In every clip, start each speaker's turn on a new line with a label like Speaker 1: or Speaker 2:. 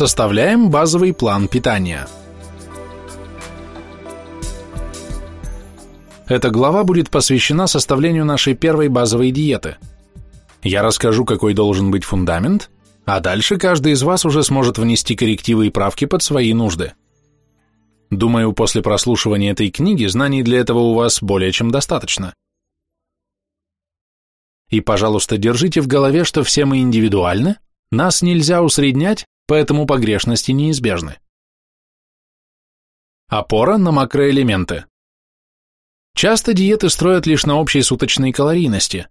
Speaker 1: Составляем базовый план питания. Эта глава будет посвящена составлению нашей первой базовой диеты. Я расскажу, какой должен быть фундамент, а дальше каждый из вас уже сможет внести коррективы и правки под свои нужды. Думаю, после прослушивания этой книги знаний для этого у вас более чем достаточно. И, пожалуйста, держите в голове, что все мы индивидуальны, нас нельзя усреднять, поэтому погрешности неизбежны. Опора на макроэлементы. Часто диеты строят лишь на общей суточной калорийности.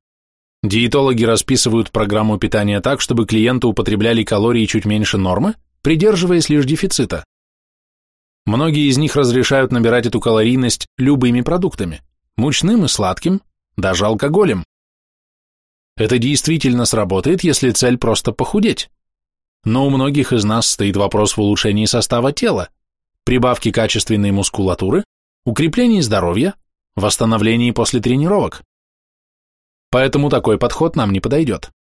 Speaker 1: Диетологи расписывают программу питания так, чтобы клиенты употребляли калории чуть меньше нормы, придерживаясь лишь дефицита. Многие из них разрешают набирать эту калорийность любыми продуктами, мучным и сладким, даже алкоголем. Это действительно сработает, если цель просто похудеть. Но у многих из нас стоит вопрос в улучшении состава тела, прибавке качественной мускулатуры, укреплении здоровья, восстановлении после тренировок. Поэтому такой подход нам не подойдет.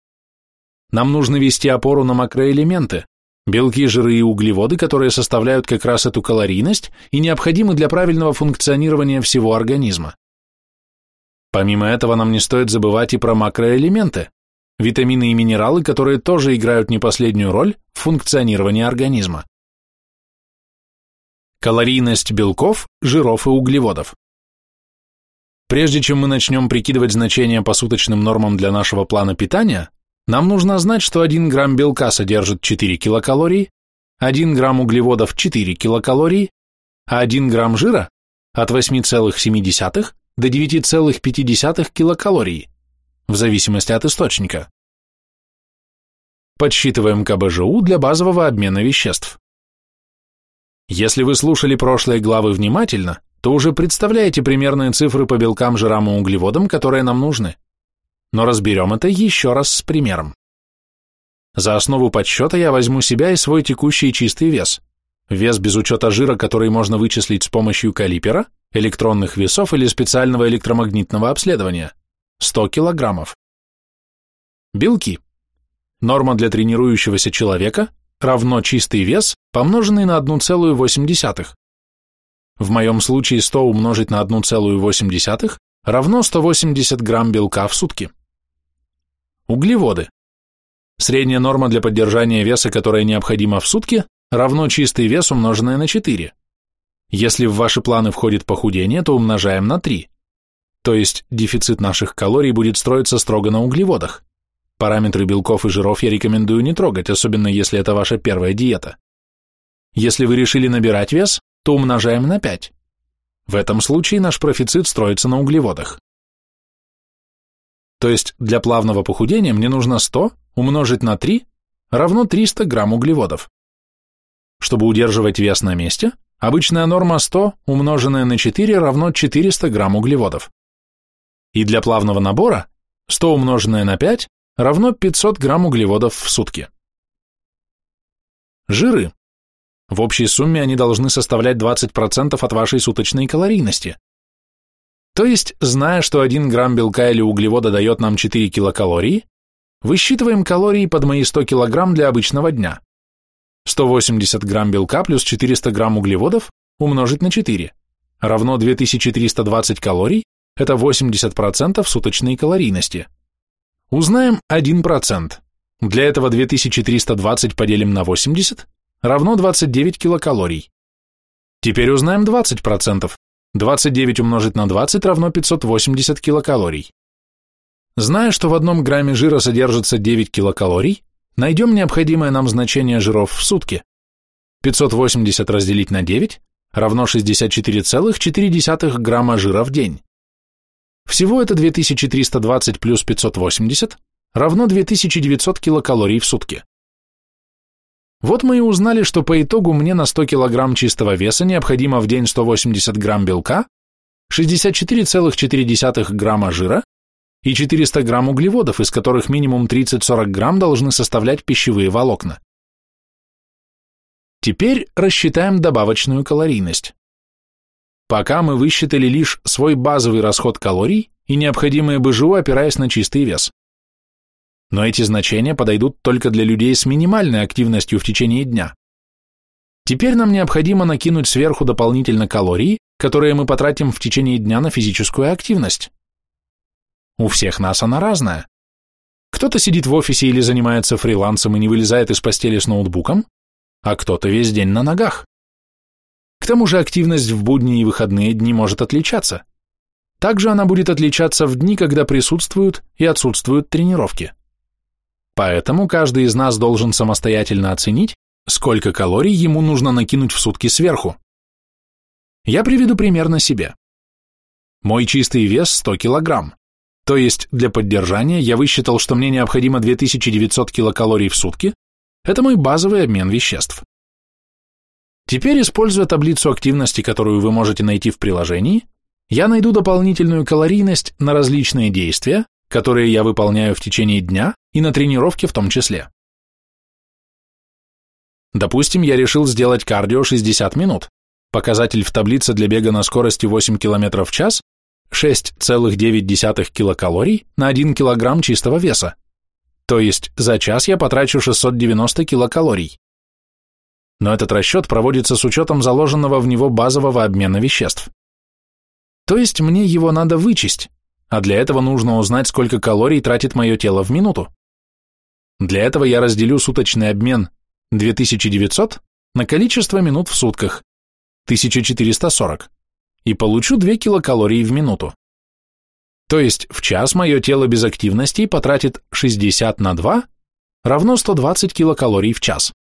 Speaker 1: Нам нужно вести опору на макроэлементы, белки, жиры и углеводы, которые составляют как раз эту калорийность и необходимы для правильного функционирования всего организма. Помимо этого нам не стоит забывать и про макроэлементы, витамины и минералы, которые тоже играют не последнюю роль в функционировании организма. Калорийность белков, жиров и углеводов. Прежде чем мы начнем прикидывать значения по суточным нормам для нашего плана питания, нам нужно знать, что 1 грамм белка содержит 4 килокалории, 1 грамм углеводов 4 килокалории, а 1 грамм жира от 8,7 до 9,5 килокалорий, в зависимости от источника. Подсчитываем КБЖУ для базового обмена веществ. Если вы слушали прошлые главы внимательно, то уже представляете примерные цифры по белкам, жирам и углеводам, которые нам нужны. Но разберем это еще раз с примером. За основу подсчета я возьму себя и свой текущий чистый вес. Вес без учета жира, который можно вычислить с помощью калипера, электронных весов или специального электромагнитного обследования – 100 килограммов. Белки. Норма для тренирующегося человека равно чистый вес, помноженный на 1,8. В моем случае 100 умножить на 1,8 равно 180 грамм белка в сутки. Углеводы. Средняя норма для поддержания веса, которая необходима в сутки, равно чистый вес, умноженное на 4. Если в ваши планы входит похудение, то умножаем на 3. То есть дефицит наших калорий будет строиться строго на углеводах. Параметры белков и жиров я рекомендую не трогать, особенно если это ваша первая диета. Если вы решили набирать вес, то умножаем на 5. В этом случае наш профицит строится на углеводах. То есть для плавного похудения мне нужно 100 умножить на 3 равно 300 грамм углеводов. Чтобы удерживать вес на месте, Обычная норма 100, умноженная на 4, равно 400 грамм углеводов. И для плавного набора 100 умноженное на 5 равно 500 грамм углеводов в сутки. Жиры. В общей сумме они должны составлять 20% от вашей суточной калорийности. То есть, зная, что 1 грамм белка или углевода дает нам 4 килокалории, высчитываем калории под мои 100 килограмм для обычного дня. 180 грамм белка плюс 400 грамм углеводов умножить на 4 равно 2320 калорий, это 80% суточной калорийности. Узнаем 1%. Для этого 2320 поделим на 80 равно 29 килокалорий. Теперь узнаем 20%. 29 умножить на 20 равно 580 килокалорий. Зная, что в одном грамме жира содержится 9 килокалорий, Найдем необходимое нам значение жиров в сутки. 580 разделить на 9 равно 64,4 грамма жира в день. Всего это 2320 плюс 580 равно 2900 килокалорий в сутки. Вот мы и узнали, что по итогу мне на 100 килограмм чистого веса необходимо в день 180 грамм белка, 64,4 грамма жира и 400 грамм углеводов, из которых минимум 30-40 грамм должны составлять пищевые волокна. Теперь рассчитаем добавочную калорийность. Пока мы высчитали лишь свой базовый расход калорий и необходимое БЖУ, опираясь на чистый вес. Но эти значения подойдут только для людей с минимальной активностью в течение дня, Теперь нам необходимо накинуть сверху дополнительно калории, которые мы потратим в течение дня на физическую активность. У всех нас она разная. Кто-то сидит в офисе или занимается фрилансом и не вылезает из постели с ноутбуком, а кто-то весь день на ногах. Тому же активность в будние и выходные дни может отличаться. Также она будет отличаться в дни, когда присутствуют и отсутствуют тренировки. Поэтому каждый из нас должен самостоятельно оценить, сколько калорий ему нужно накинуть в сутки сверху. Я приведу пример на себе. Мой чистый вес 100 килограмм. То есть для поддержания я высчитал, что мне необходимо 2900 килокалорий в сутки. Это мой базовый обмен веществ. Теперь, используя таблицу активности, которую вы можете найти в приложении, я найду дополнительную калорийность на различные действия, которые я выполняю в течение дня и на тренировке в том числе. Допустим, я решил сделать кардио 60 минут. Показатель в таблице для бега на скорости 8 км в час 6,9 килокалорий на 1 килограмм чистого веса. То есть за час я потрачу 690 килокалорий. Но этот расчет проводится с учетом заложенного в него базового обмена веществ. То есть мне его надо вычесть, а для этого нужно узнать, сколько калорий тратит мое тело в минуту. Для этого я разделю суточный обмен 2900 на количество минут в сутках 1440 и получу 2 килокалории в минуту. То есть в час мое тело без активности потратит 60 на 2 равно 120 килокалорий в час.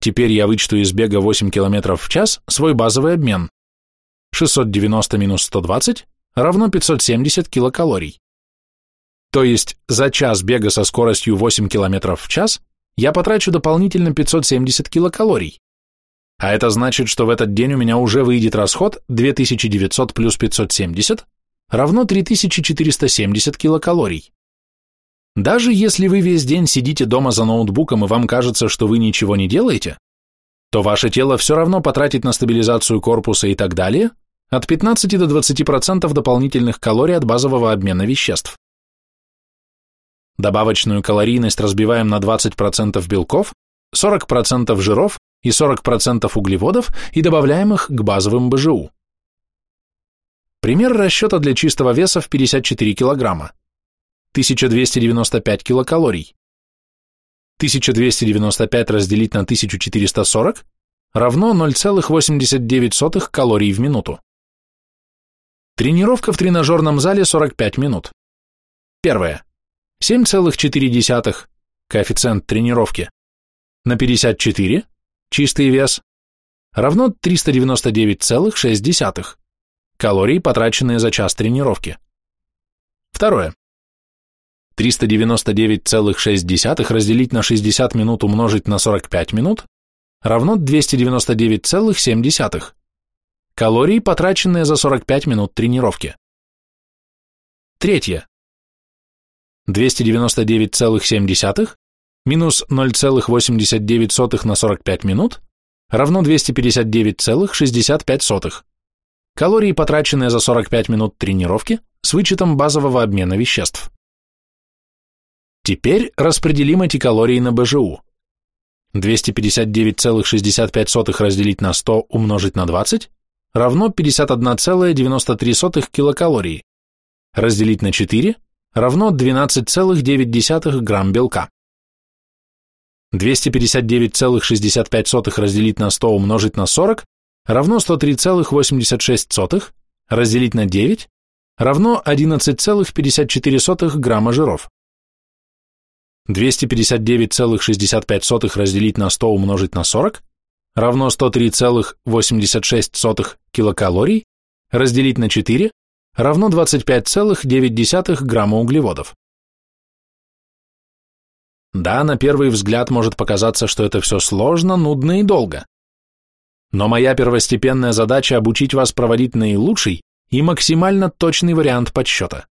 Speaker 1: Теперь я вычту из бега 8 км в час свой базовый обмен 690 минус 120 равно 570 килокалорий. То есть за час бега со скоростью 8 км в час я потрачу дополнительно 570 килокалорий. А это значит, что в этот день у меня уже выйдет расход 2900 плюс 570 равно 3470 килокалорий. Даже если вы весь день сидите дома за ноутбуком и вам кажется, что вы ничего не делаете, то ваше тело все равно потратит на стабилизацию корпуса и так далее от 15 до 20% дополнительных калорий от базового обмена веществ. Добавочную калорийность разбиваем на 20% белков, 40% жиров и 40% углеводов и добавляем их к базовым БЖУ. Пример расчета для чистого веса в 54 килограмма. 1295 килокалорий. 1295 разделить на 1440 равно 0,89 калорий в минуту. Тренировка в тренажерном зале 45 минут. Первое. 7,4 коэффициент тренировки на 54 чистый вес равно 399,6 калорий, потраченные за час тренировки. Второе. 399,6 разделить на 60 минут умножить на 45 минут равно 299,7 Калории, потраченные за 45 минут тренировки. Третье. 299,7 минус 0,89 на 45 минут равно 259,65. Калории, потраченные за 45 минут тренировки с вычетом базового обмена веществ. Теперь распределим эти калории на БЖУ. 259,65 разделить на 100 умножить на 20 равно 51,93 килокалории, разделить на 4 равно 12,9 грамм белка. 259,65 разделить на 100 умножить на 40 равно 103,86, разделить на 9 равно 11,54 грамма жиров. 259,65 разделить на 100 умножить на 40 равно 103,86 килокалорий разделить на 4 равно 25,9 грамма углеводов. Да, на первый взгляд может показаться, что это все сложно, нудно и долго. Но моя первостепенная задача обучить вас проводить наилучший и максимально точный вариант подсчета.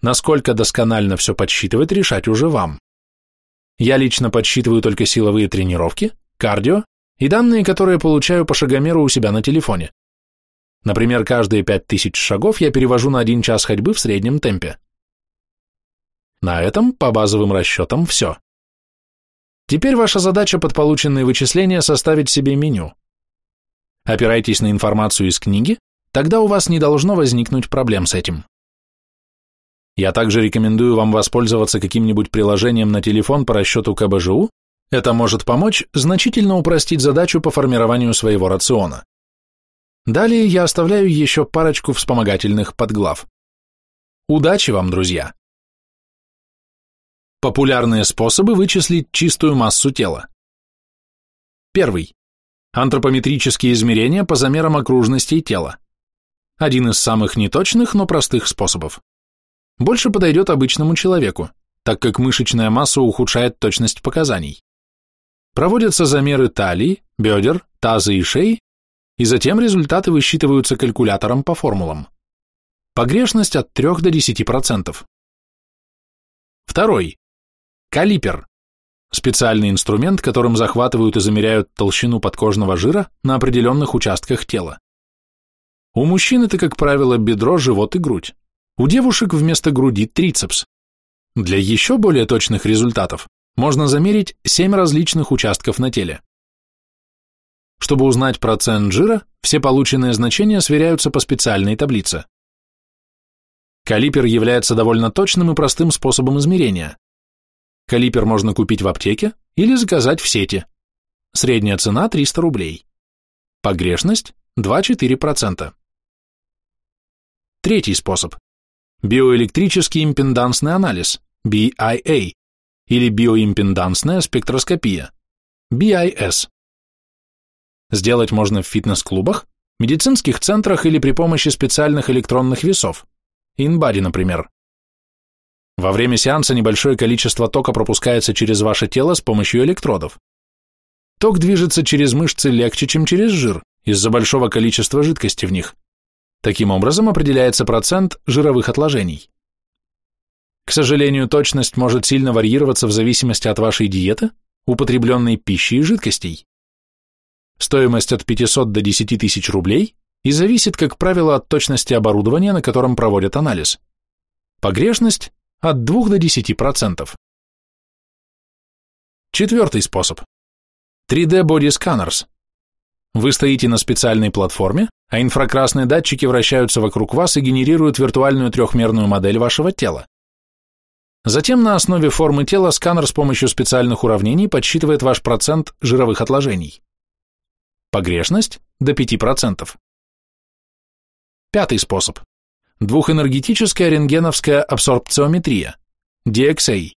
Speaker 1: Насколько досконально все подсчитывать, решать уже вам. Я лично подсчитываю только силовые тренировки, кардио и данные, которые получаю по шагомеру у себя на телефоне. Например, каждые 5000 шагов я перевожу на 1 час ходьбы в среднем темпе. На этом, по базовым расчетам, все. Теперь ваша задача под полученные вычисления составить себе меню. Опирайтесь на информацию из книги, тогда у вас не должно возникнуть проблем с этим. Я также рекомендую вам воспользоваться каким-нибудь приложением на телефон по расчету КБЖУ, это может помочь значительно упростить задачу по формированию своего рациона. Далее я оставляю еще парочку вспомогательных подглав. Удачи вам, друзья! Популярные способы вычислить чистую массу тела. Первый. Антропометрические измерения по замерам окружностей тела. Один из самых неточных, но простых способов. Больше подойдет обычному человеку, так как мышечная масса ухудшает точность показаний. Проводятся замеры талии, бедер, таза и шеи, и затем результаты высчитываются калькулятором по формулам. Погрешность от 3 до 10%. Второй. Калипер. Специальный инструмент, которым захватывают и замеряют толщину подкожного жира на определенных участках тела. У мужчин это, как правило, бедро, живот и грудь. У девушек вместо груди трицепс. Для еще более точных результатов можно замерить 7 различных участков на теле. Чтобы узнать процент жира, все полученные значения сверяются по специальной таблице. Калипер является довольно точным и простым способом измерения. Калипер можно купить в аптеке или заказать в сети. Средняя цена 300 рублей. Погрешность 2-4%. Третий способ. Биоэлектрический импедансный анализ, BIA, или биоимпедансная спектроскопия, BIS. Сделать можно в фитнес-клубах, медицинских центрах или при помощи специальных электронных весов, InBody, например. Во время сеанса небольшое количество тока пропускается через ваше тело с помощью электродов. Ток движется через мышцы легче, чем через жир, из-за большого количества жидкости в них. Таким образом определяется процент жировых отложений. К сожалению, точность может сильно варьироваться в зависимости от вашей диеты, употребленной пищи и жидкостей. Стоимость от 500 до 10 тысяч рублей и зависит, как правило, от точности оборудования, на котором проводят анализ. Погрешность от 2 до 10%. Четвертый способ. 3D Body Scanners. Вы стоите на специальной платформе, а инфракрасные датчики вращаются вокруг вас и генерируют виртуальную трехмерную модель вашего тела. Затем на основе формы тела сканер с помощью специальных уравнений подсчитывает ваш процент жировых отложений. Погрешность до 5%. Пятый способ. Двухэнергетическая рентгеновская абсорбциометрия, DXA.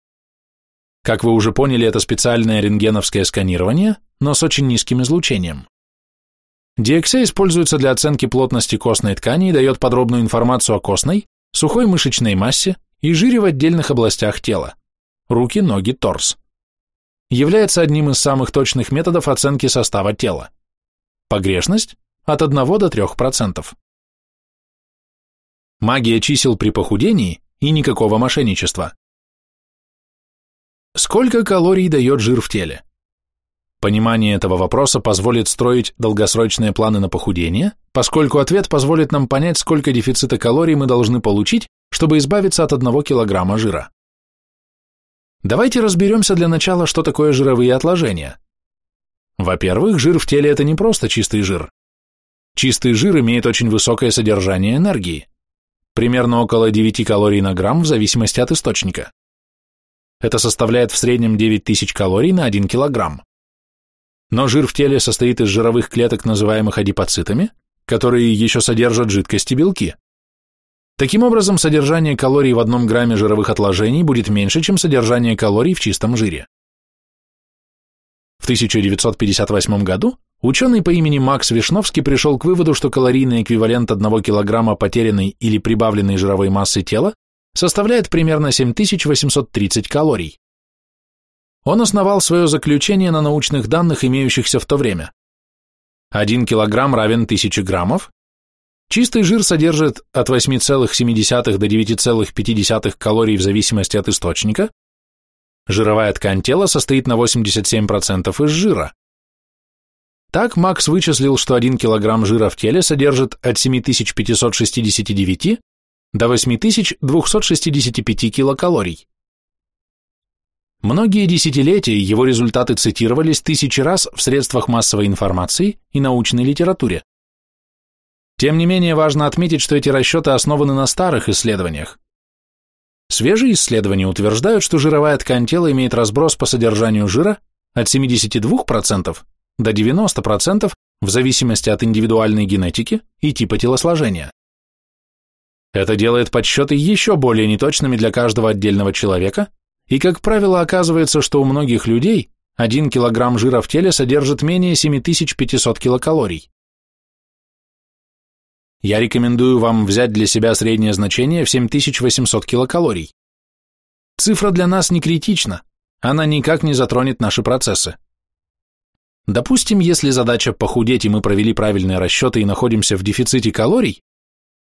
Speaker 1: Как вы уже поняли, это специальное рентгеновское сканирование, но с очень низким излучением. DXA используется для оценки плотности костной ткани и дает подробную информацию о костной, сухой мышечной массе, и жире в отдельных областях тела – руки, ноги, торс. Является одним из самых точных методов оценки состава тела. Погрешность – от 1 до 3%. Магия чисел при похудении и никакого мошенничества. Сколько калорий дает жир в теле? Понимание этого вопроса позволит строить долгосрочные планы на похудение, поскольку ответ позволит нам понять, сколько дефицита калорий мы должны получить, чтобы избавиться от одного килограмма жира. Давайте разберемся для начала, что такое жировые отложения. Во-первых, жир в теле – это не просто чистый жир. Чистый жир имеет очень высокое содержание энергии, примерно около 9 калорий на грамм в зависимости от источника. Это составляет в среднем 9000 калорий на 1 килограмм. Но жир в теле состоит из жировых клеток, называемых адипоцитами, которые еще содержат жидкости белки. Таким образом, содержание калорий в одном грамме жировых отложений будет меньше, чем содержание калорий в чистом жире. В 1958 году ученый по имени Макс Вишновский пришел к выводу, что калорийный эквивалент 1 кг потерянной или прибавленной жировой массы тела составляет примерно 7830 калорий. Он основал свое заключение на научных данных, имеющихся в то время. 1 кг равен 1000 граммов, Чистый жир содержит от 8,7 до 9,5 калорий в зависимости от источника. Жировая ткань тела состоит на 87% из жира. Так Макс вычислил, что 1 кг жира в теле содержит от 7569 до 8265 килокалорий. Многие десятилетия его результаты цитировались тысячи раз в средствах массовой информации и научной литературе. Тем не менее, важно отметить, что эти расчеты основаны на старых исследованиях. Свежие исследования утверждают, что жировая ткань тела имеет разброс по содержанию жира от 72% до 90% в зависимости от индивидуальной генетики и типа телосложения. Это делает подсчеты еще более неточными для каждого отдельного человека, и, как правило, оказывается, что у многих людей 1 кг жира в теле содержит менее 7500 килокалорий. Я рекомендую вам взять для себя среднее значение в 7800 килокалорий. Цифра для нас не критична, она никак не затронет наши процессы. Допустим, если задача похудеть, и мы провели правильные расчеты и находимся в дефиците калорий,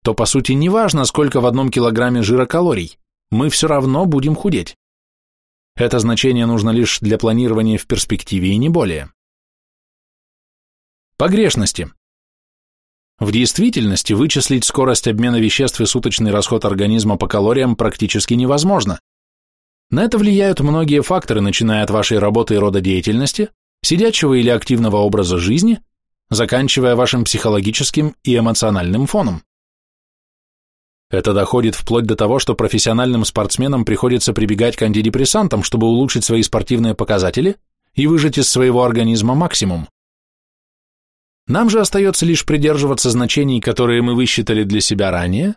Speaker 1: то по сути не важно, сколько в одном килограмме жира калорий, мы все равно будем худеть. Это значение нужно лишь для планирования в перспективе и не более. Погрешности. В действительности вычислить скорость обмена веществ и суточный расход организма по калориям практически невозможно. На это влияют многие факторы, начиная от вашей работы и рода деятельности, сидячего или активного образа жизни, заканчивая вашим психологическим и эмоциональным фоном. Это доходит вплоть до того, что профессиональным спортсменам приходится прибегать к антидепрессантам, чтобы улучшить свои спортивные показатели и выжать из своего организма максимум. Нам же остается лишь придерживаться значений, которые мы высчитали для себя ранее,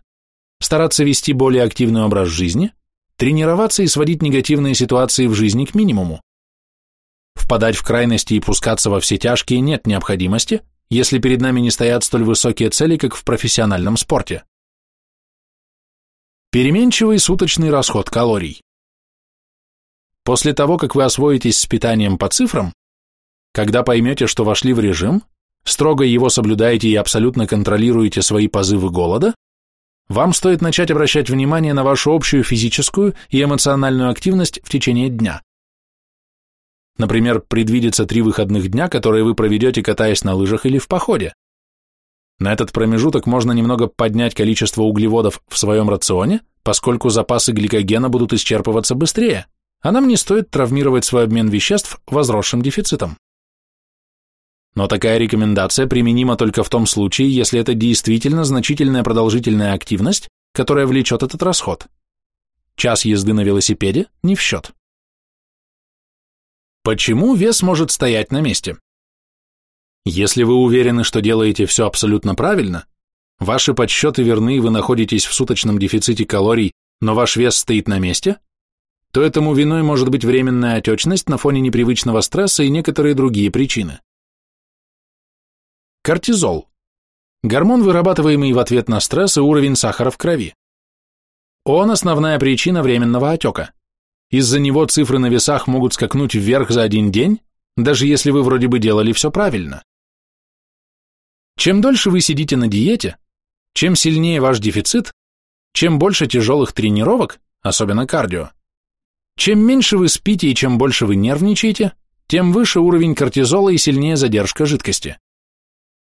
Speaker 1: стараться вести более активный образ жизни, тренироваться и сводить негативные ситуации в жизни к минимуму. Впадать в крайности и пускаться во все тяжкие нет необходимости, если перед нами не стоят столь высокие цели, как в профессиональном спорте. Переменчивый суточный расход калорий. После того, как вы освоитесь с питанием по цифрам, когда поймете, что вошли в режим, строго его соблюдаете и абсолютно контролируете свои позывы голода, вам стоит начать обращать внимание на вашу общую физическую и эмоциональную активность в течение дня. Например, предвидится три выходных дня, которые вы проведете, катаясь на лыжах или в походе. На этот промежуток можно немного поднять количество углеводов в своем рационе, поскольку запасы гликогена будут исчерпываться быстрее, а нам не стоит травмировать свой обмен веществ возросшим дефицитом. Но такая рекомендация применима только в том случае, если это действительно значительная продолжительная активность, которая влечет этот расход. Час езды на велосипеде не в счет. Почему вес может стоять на месте? Если вы уверены, что делаете все абсолютно правильно, ваши подсчеты верны и вы находитесь в суточном дефиците калорий, но ваш вес стоит на месте, то этому виной может быть временная отечность на фоне непривычного стресса и некоторые другие причины. Кортизол. Гормон, вырабатываемый в ответ на стресс и уровень сахара в крови. Он основная причина временного отека. Из-за него цифры на весах могут скакнуть вверх за один день, даже если вы вроде бы делали все правильно. Чем дольше вы сидите на диете, чем сильнее ваш дефицит, чем больше тяжелых тренировок, особенно кардио, чем меньше вы спите и чем больше вы нервничаете, тем выше уровень кортизола и сильнее задержка жидкости.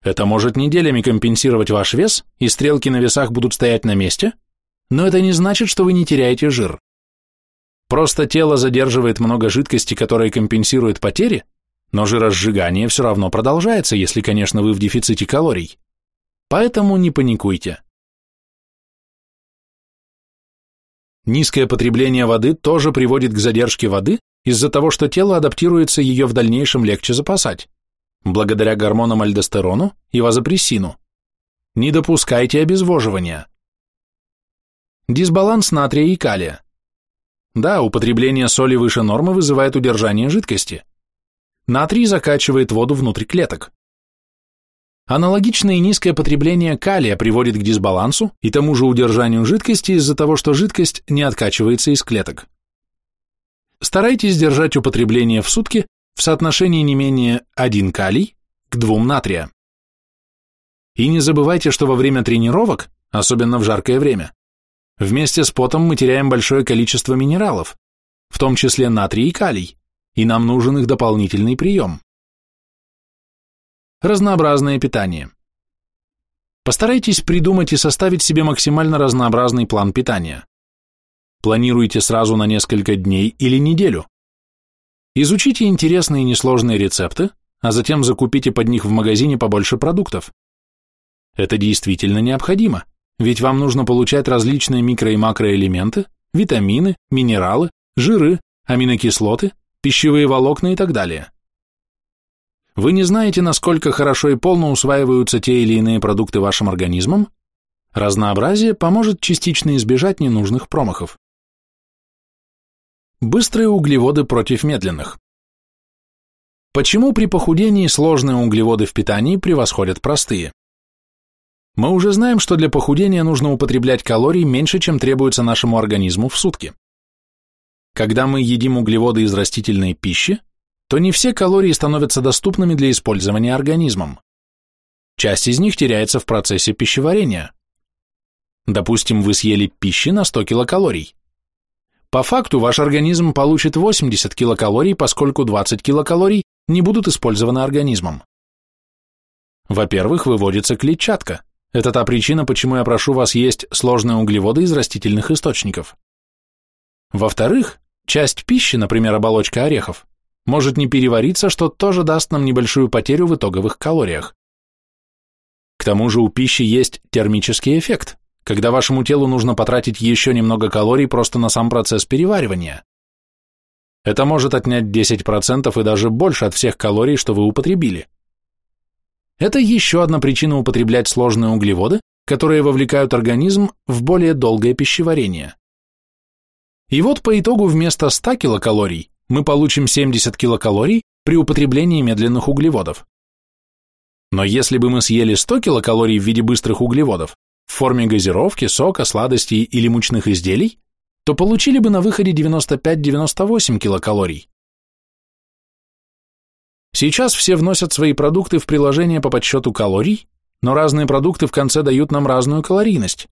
Speaker 1: Это может неделями компенсировать ваш вес, и стрелки на весах будут стоять на месте, но это не значит, что вы не теряете жир. Просто тело задерживает много жидкости, которая компенсирует потери, но жиросжигание все равно продолжается, если, конечно, вы в дефиците калорий. Поэтому не паникуйте. Низкое потребление воды тоже приводит к задержке воды из-за того, что тело адаптируется ее в дальнейшем легче запасать благодаря гормонам альдостерону и вазопрессину. Не допускайте обезвоживания. Дисбаланс натрия и калия. Да, употребление соли выше нормы вызывает удержание жидкости. Натрий закачивает воду внутрь клеток. Аналогичное низкое потребление калия приводит к дисбалансу и тому же удержанию жидкости из-за того, что жидкость не откачивается из клеток. Старайтесь держать употребление в сутки в соотношении не менее 1 калий к 2 натрия. И не забывайте, что во время тренировок, особенно в жаркое время, вместе с потом мы теряем большое количество минералов, в том числе натрий и калий, и нам нужен их дополнительный прием. Разнообразное питание. Постарайтесь придумать и составить себе максимально разнообразный план питания. Планируйте сразу на несколько дней или неделю. Изучите интересные и несложные рецепты, а затем закупите под них в магазине побольше продуктов. Это действительно необходимо, ведь вам нужно получать различные микро- и макроэлементы, витамины, минералы, жиры, аминокислоты, пищевые волокна и так далее. Вы не знаете, насколько хорошо и полно усваиваются те или иные продукты вашим организмом? Разнообразие поможет частично избежать ненужных промахов. Быстрые углеводы против медленных. Почему при похудении сложные углеводы в питании превосходят простые? Мы уже знаем, что для похудения нужно употреблять калорий меньше, чем требуется нашему организму в сутки. Когда мы едим углеводы из растительной пищи, то не все калории становятся доступными для использования организмом. Часть из них теряется в процессе пищеварения. Допустим, вы съели пищи на 100 килокалорий. По факту ваш организм получит 80 килокалорий, поскольку 20 килокалорий не будут использованы организмом. Во-первых, выводится клетчатка. Это та причина, почему я прошу вас есть сложные углеводы из растительных источников. Во-вторых, часть пищи, например, оболочка орехов, может не перевариться, что тоже даст нам небольшую потерю в итоговых калориях. К тому же у пищи есть термический эффект, когда вашему телу нужно потратить еще немного калорий просто на сам процесс переваривания. Это может отнять 10% и даже больше от всех калорий, что вы употребили. Это еще одна причина употреблять сложные углеводы, которые вовлекают организм в более долгое пищеварение. И вот по итогу вместо 100 килокалорий мы получим 70 килокалорий при употреблении медленных углеводов. Но если бы мы съели 100 килокалорий в виде быстрых углеводов, в форме газировки, сока, сладостей или мучных изделий, то получили бы на выходе 95-98 килокалорий. Сейчас все вносят свои продукты в приложение по подсчету калорий, но разные продукты в конце дают нам разную калорийность.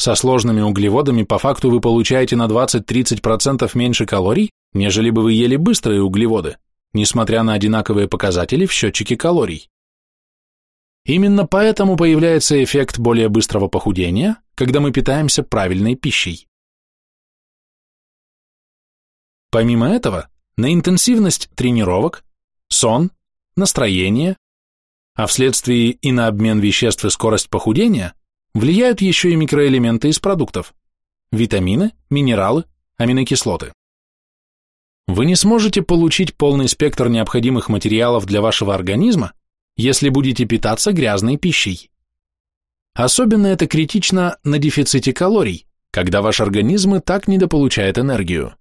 Speaker 1: Со сложными углеводами по факту вы получаете на 20-30% меньше калорий, нежели бы вы ели быстрые углеводы, несмотря на одинаковые показатели в счетчике калорий. Именно поэтому появляется эффект более быстрого похудения, когда мы питаемся правильной пищей. Помимо этого, на интенсивность тренировок, сон, настроение, а вследствие и на обмен веществ и скорость похудения влияют еще и микроэлементы из продуктов – витамины, минералы, аминокислоты. Вы не сможете получить полный спектр необходимых материалов для вашего организма, если будете питаться грязной пищей. Особенно это критично на дефиците калорий, когда ваш организм и так недополучает энергию.